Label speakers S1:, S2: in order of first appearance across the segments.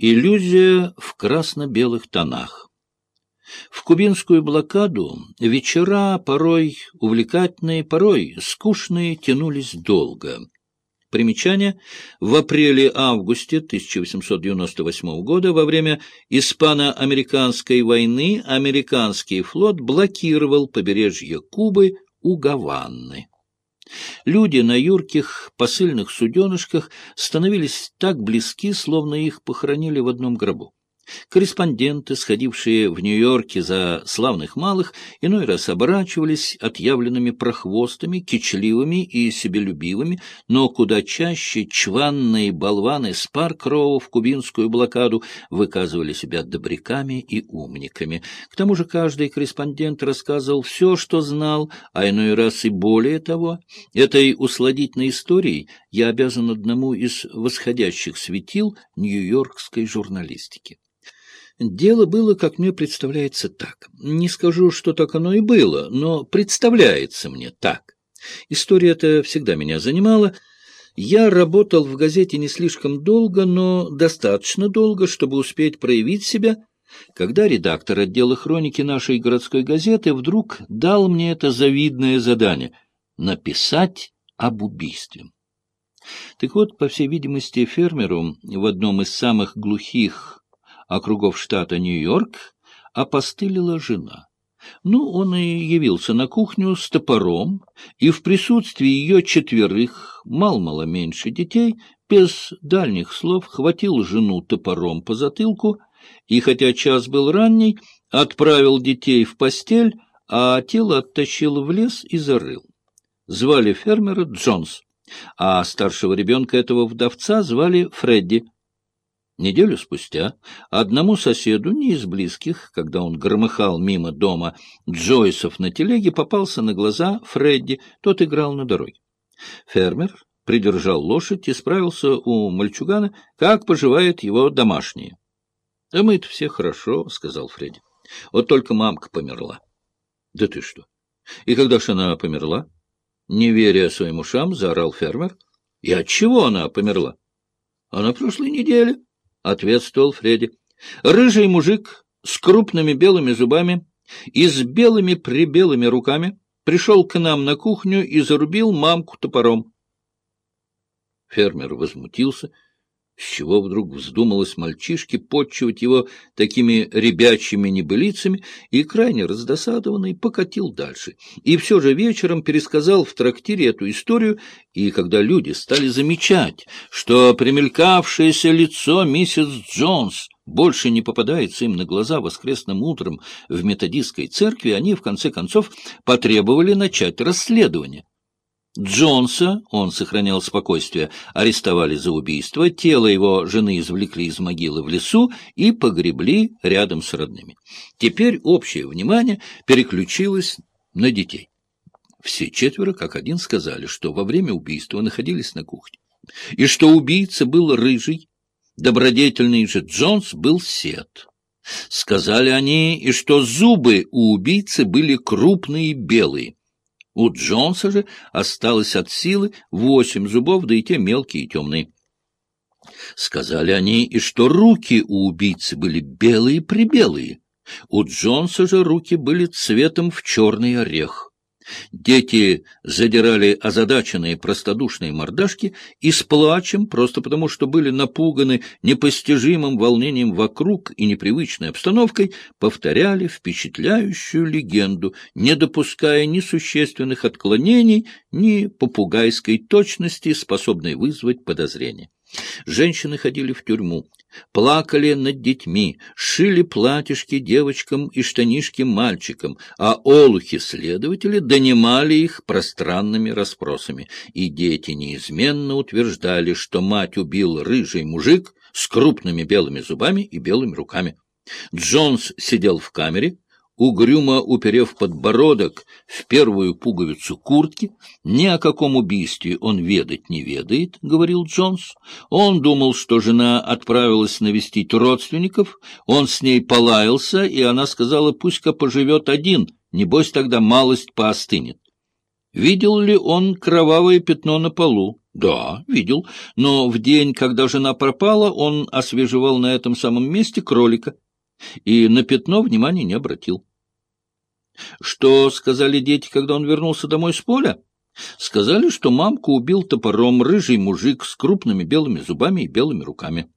S1: Иллюзия в красно-белых тонах. В кубинскую блокаду вечера, порой увлекательные, порой скучные, тянулись долго. Примечание. В апреле-августе 1898 года во время Испано-Американской войны американский флот блокировал побережье Кубы у Гаваны. Люди на юрких посыльных суденышках становились так близки, словно их похоронили в одном гробу. Корреспонденты, сходившие в Нью-Йорке за славных малых, иной раз оборачивались отъявленными прохвостами, кичливыми и себелюбивыми, но куда чаще чванные болваны с Паркроу в кубинскую блокаду выказывали себя добряками и умниками. К тому же каждый корреспондент рассказывал все, что знал, а иной раз и более того. Этой усладительной историей я обязан одному из восходящих светил нью-йоркской журналистики. Дело было, как мне представляется, так. Не скажу, что так оно и было, но представляется мне так. История эта всегда меня занимала. Я работал в газете не слишком долго, но достаточно долго, чтобы успеть проявить себя, когда редактор отдела хроники нашей городской газеты вдруг дал мне это завидное задание — написать об убийстве. Так вот, по всей видимости, фермеру в одном из самых глухих округов штата Нью-Йорк опостылила жена. Ну, он и явился на кухню с топором, и в присутствии ее четверых, мал-мало меньше детей, без дальних слов хватил жену топором по затылку, и, хотя час был ранний, отправил детей в постель, а тело оттащил в лес и зарыл. Звали фермера Джонс, а старшего ребенка этого вдовца звали Фредди — Неделю спустя одному соседу, не из близких, когда он громыхал мимо дома Джойсов на телеге, попался на глаза Фредди, тот играл на дороге. Фермер придержал лошадь и справился у мальчугана, как поживают его домашние. — Да мы-то все хорошо, — сказал Фредди. — Вот только мамка померла. — Да ты что? И когда же она померла? Не веря своим ушам, заорал фермер. — И от чего она померла? — А на прошлой неделе. — ответствовал Фредди. Рыжий мужик с крупными белыми зубами и с белыми-прибелыми руками пришел к нам на кухню и зарубил мамку топором. Фермер возмутился — с чего вдруг вздумалось мальчишке подчивать его такими ребячими небылицами, и, крайне раздосадованный, покатил дальше. И все же вечером пересказал в трактире эту историю, и когда люди стали замечать, что примелькавшееся лицо миссис Джонс больше не попадается им на глаза воскресным утром в методистской церкви, они, в конце концов, потребовали начать расследование. Джонса, он сохранял спокойствие, арестовали за убийство, тело его жены извлекли из могилы в лесу и погребли рядом с родными. Теперь общее внимание переключилось на детей. Все четверо, как один, сказали, что во время убийства находились на кухне, и что убийца был рыжий, добродетельный же Джонс был сед. Сказали они, и что зубы у убийцы были крупные и белые, у Джонса же осталось от силы восемь зубов, да и те мелкие и темные. Сказали они и что руки у убийцы были белые-прибелые. У Джонса же руки были цветом в черный орех. Дети задирали озадаченные простодушные мордашки и с плачем, просто потому что были напуганы непостижимым волнением вокруг и непривычной обстановкой, повторяли впечатляющую легенду, не допуская ни существенных отклонений, ни попугайской точности, способной вызвать подозрение. Женщины ходили в тюрьму, плакали над детьми, шили платьишки девочкам и штанишки мальчикам, а олухи-следователи донимали их пространными расспросами, и дети неизменно утверждали, что мать убил рыжий мужик с крупными белыми зубами и белыми руками. Джонс сидел в камере, угрюмо уперев подбородок в первую пуговицу куртки. Ни о каком убийстве он ведать не ведает, — говорил Джонс. Он думал, что жена отправилась навестить родственников, он с ней полаялся, и она сказала, пусть-ка поживет один, небось тогда малость поостынет. Видел ли он кровавое пятно на полу? Да, видел. Но в день, когда жена пропала, он освежевал на этом самом месте кролика и на пятно внимания не обратил. Что сказали дети, когда он вернулся домой с поля? Сказали, что мамку убил топором рыжий мужик с крупными белыми зубами и белыми руками.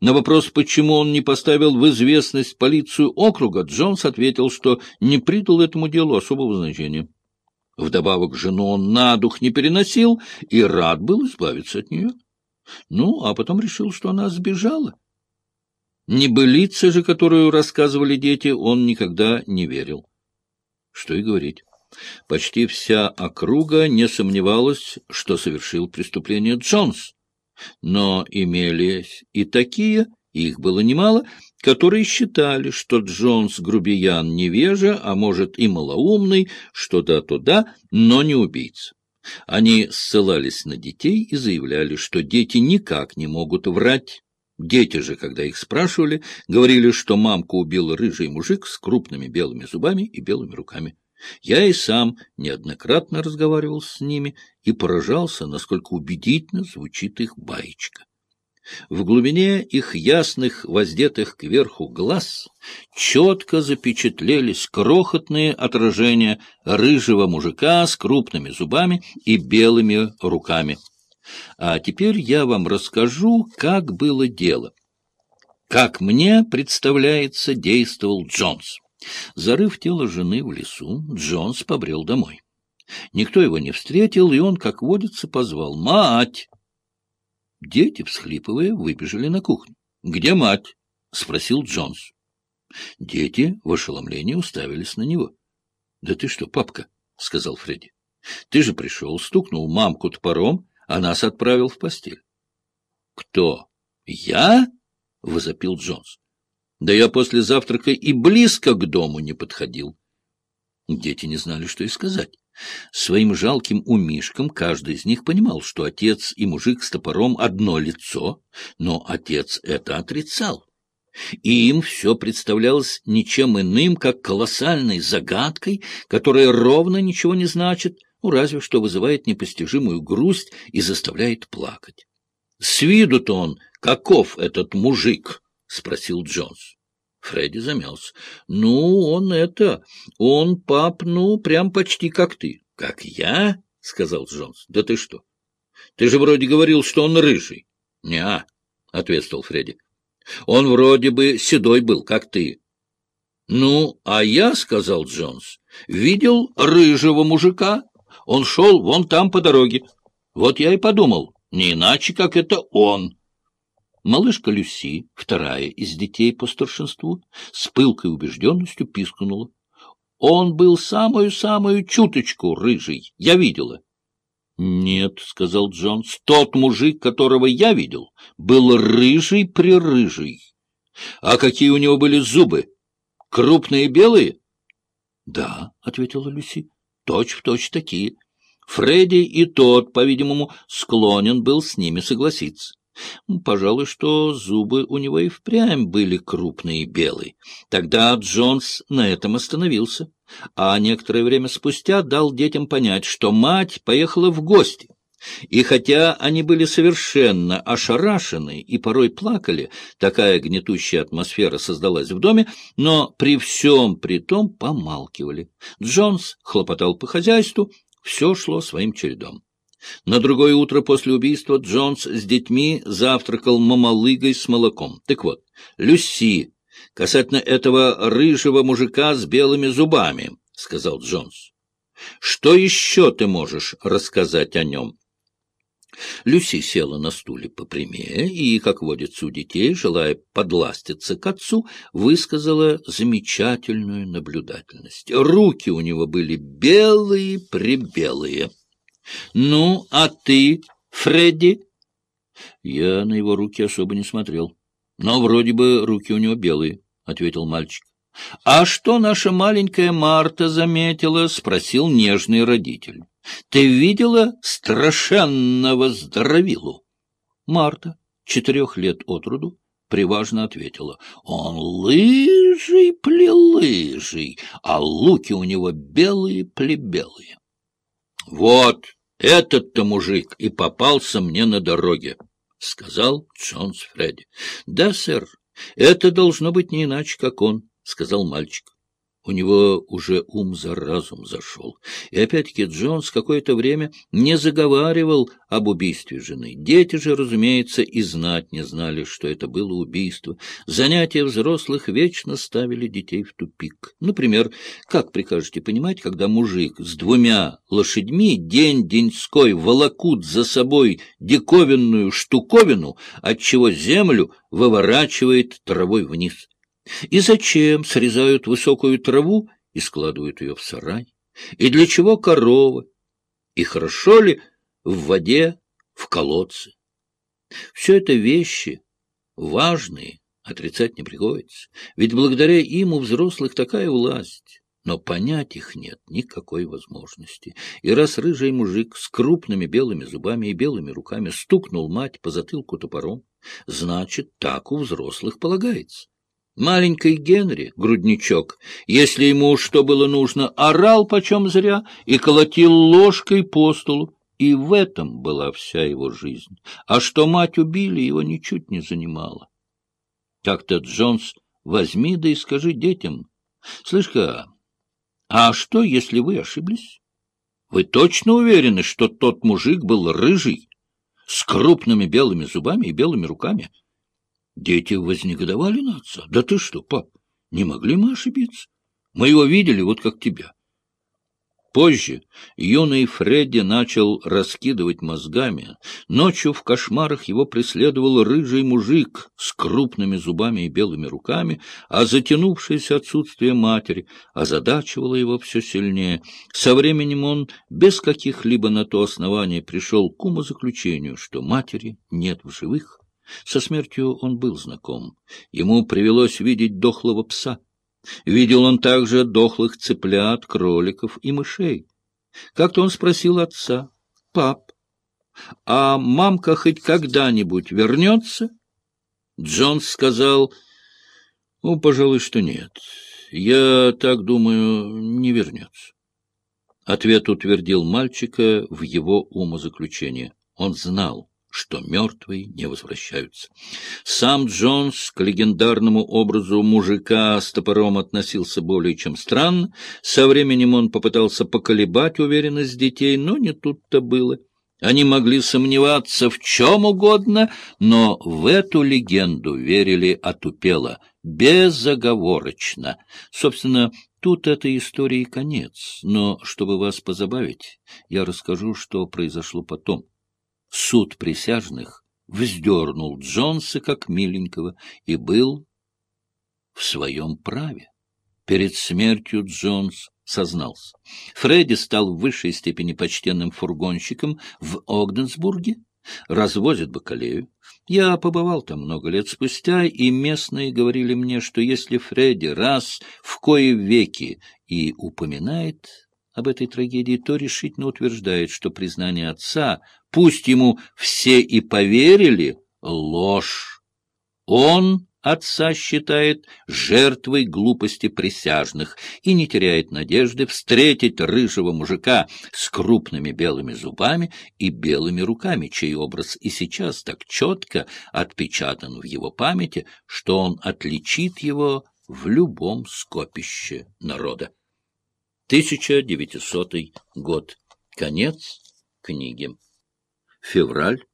S1: На вопрос, почему он не поставил в известность полицию округа, Джонс ответил, что не придал этому делу особого значения. Вдобавок жену он на дух не переносил и рад был избавиться от нее. Ну, а потом решил, что она сбежала. Небылице же, которую рассказывали дети, он никогда не верил. Что и говорить. Почти вся округа не сомневалась, что совершил преступление Джонс. Но имелись и такие, их было немало, которые считали, что Джонс грубиян невежа, а может и малоумный, что да, то да, но не убийца. Они ссылались на детей и заявляли, что дети никак не могут врать. Дети же, когда их спрашивали, говорили, что мамку убил рыжий мужик с крупными белыми зубами и белыми руками. Я и сам неоднократно разговаривал с ними и поражался, насколько убедительно звучит их баечка. В глубине их ясных, воздетых кверху глаз четко запечатлелись крохотные отражения рыжего мужика с крупными зубами и белыми руками. А теперь я вам расскажу, как было дело. Как мне представляется, действовал Джонс. Зарыв тело жены в лесу, Джонс побрел домой. Никто его не встретил, и он, как водится, позвал «Мать!». Дети, всхлипывая, выбежали на кухню. «Где мать?» — спросил Джонс. Дети в ошеломлении уставились на него. — Да ты что, папка? — сказал Фредди. — Ты же пришел, стукнул мамку топором, а нас отправил в постель. — Кто? Я? — возопил Джонс. — Да я после завтрака и близко к дому не подходил. Дети не знали, что и сказать. Своим жалким умишкам каждый из них понимал, что отец и мужик с топором одно лицо, но отец это отрицал. И им все представлялось ничем иным, как колоссальной загадкой, которая ровно ничего не значит, разве что вызывает непостижимую грусть и заставляет плакать. — С виду-то он каков этот мужик? — спросил Джонс. Фредди замялся. — Ну, он это... Он, пап, ну, прям почти как ты. — Как я? — сказал Джонс. — Да ты что? Ты же вроде говорил, что он рыжий. — Не-а, — ответствовал Фредди. — Он вроде бы седой был, как ты. — Ну, а я, — сказал Джонс, — видел рыжего мужика. Он шел вон там по дороге. Вот я и подумал, не иначе, как это он. Малышка Люси, вторая из детей по старшинству, с пылкой убежденностью пискнула. Он был самую-самую чуточку рыжий, я видела. — Нет, — сказал Джонс, — тот мужик, которого я видел, был рыжий-прирыжий. А какие у него были зубы? Крупные белые? — Да, — ответила Люси, — точь-в-точь такие. Фредди и тот, по-видимому, склонен был с ними согласиться. Пожалуй, что зубы у него и впрямь были крупные и белые. Тогда Джонс на этом остановился, а некоторое время спустя дал детям понять, что мать поехала в гости. И хотя они были совершенно ошарашены и порой плакали, такая гнетущая атмосфера создалась в доме, но при всем при том помалкивали. Джонс хлопотал по хозяйству, все шло своим чередом. На другое утро после убийства Джонс с детьми завтракал мамалыгой с молоком. Так вот, Люси, касательно этого рыжего мужика с белыми зубами, — сказал Джонс. — Что еще ты можешь рассказать о нем? Люси села на стуле попрямее и, как водится у детей, желая подластиться к отцу, высказала замечательную наблюдательность. Руки у него были белые-пребелые. — Ну, а ты, Фредди? Я на его руки особо не смотрел. Но вроде бы руки у него белые, — ответил мальчик. — А что наша маленькая Марта заметила? — спросил нежный родитель. — Ты видела страшенного здоровилу? Марта, четырех лет от роду, приважно ответила. — Он лыжий-плелыжий, а луки у него белые-плебелые. — Вот этот-то мужик и попался мне на дороге, — сказал Джонс Фредди. — Да, сэр, это должно быть не иначе, как он, — сказал мальчик. У него уже ум за разум зашел. И опять-таки Джонс какое-то время не заговаривал об убийстве жены. Дети же, разумеется, и знать не знали, что это было убийство. Занятия взрослых вечно ставили детей в тупик. Например, как прикажете понимать, когда мужик с двумя лошадьми день-деньской волокут за собой диковинную штуковину, отчего землю выворачивает травой вниз? И зачем срезают высокую траву и складывают ее в сарай? И для чего корова? И хорошо ли в воде, в колодце? Все это вещи важные, отрицать не приходится. Ведь благодаря им у взрослых такая власть. Но понять их нет никакой возможности. И раз рыжий мужик с крупными белыми зубами и белыми руками стукнул мать по затылку топором, значит, так у взрослых полагается. Маленький Генри, грудничок, если ему что было нужно, орал почем зря и колотил ложкой по столу. И в этом была вся его жизнь. А что мать убили, его ничуть не занимало. Так-то, Джонс, возьми да и скажи детям. Слышь-ка, а что, если вы ошиблись? Вы точно уверены, что тот мужик был рыжий, с крупными белыми зубами и белыми руками? — Дети вознегодовали на отца. Да ты что, пап, не могли мы ошибиться? Мы его видели, вот как тебя. Позже юный Фредди начал раскидывать мозгами. Ночью в кошмарах его преследовал рыжий мужик с крупными зубами и белыми руками, а затянувшееся отсутствие матери озадачивало его все сильнее. Со временем он без каких-либо на то оснований пришел к умозаключению, что матери нет в живых. Со смертью он был знаком. Ему привелось видеть дохлого пса. Видел он также дохлых цыплят, кроликов и мышей. Как-то он спросил отца, «Пап, а мамка хоть когда-нибудь вернется?» Джонс сказал, «Ну, пожалуй, что нет. Я так думаю, не вернется». Ответ утвердил мальчика в его умозаключение. Он знал, что мертвые не возвращаются. Сам Джонс к легендарному образу мужика с топором относился более чем странно. Со временем он попытался поколебать уверенность детей, но не тут-то было. Они могли сомневаться в чем угодно, но в эту легенду верили отупело, безоговорочно. Собственно, тут этой истории конец, но, чтобы вас позабавить, я расскажу, что произошло потом. Суд присяжных вздернул Джонса как миленького и был в своем праве. Перед смертью Джонс сознался. Фредди стал в высшей степени почтенным фургонщиком в Огденсбурге, развозит бакалею. Я побывал там много лет спустя, и местные говорили мне, что если Фредди раз в кое веки и упоминает об этой трагедии, то решительно утверждает, что признание отца, пусть ему все и поверили, ложь. Он отца считает жертвой глупости присяжных и не теряет надежды встретить рыжего мужика с крупными белыми зубами и белыми руками, чей образ и сейчас так четко отпечатан в его памяти, что он отличит его в любом скопище народа. 1900 год. Конец книги. Февраль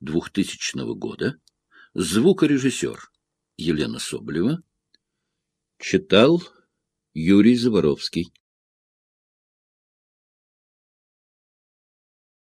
S1: 2000 года. Звукорежиссер Елена Соболева. Читал Юрий Заворовский.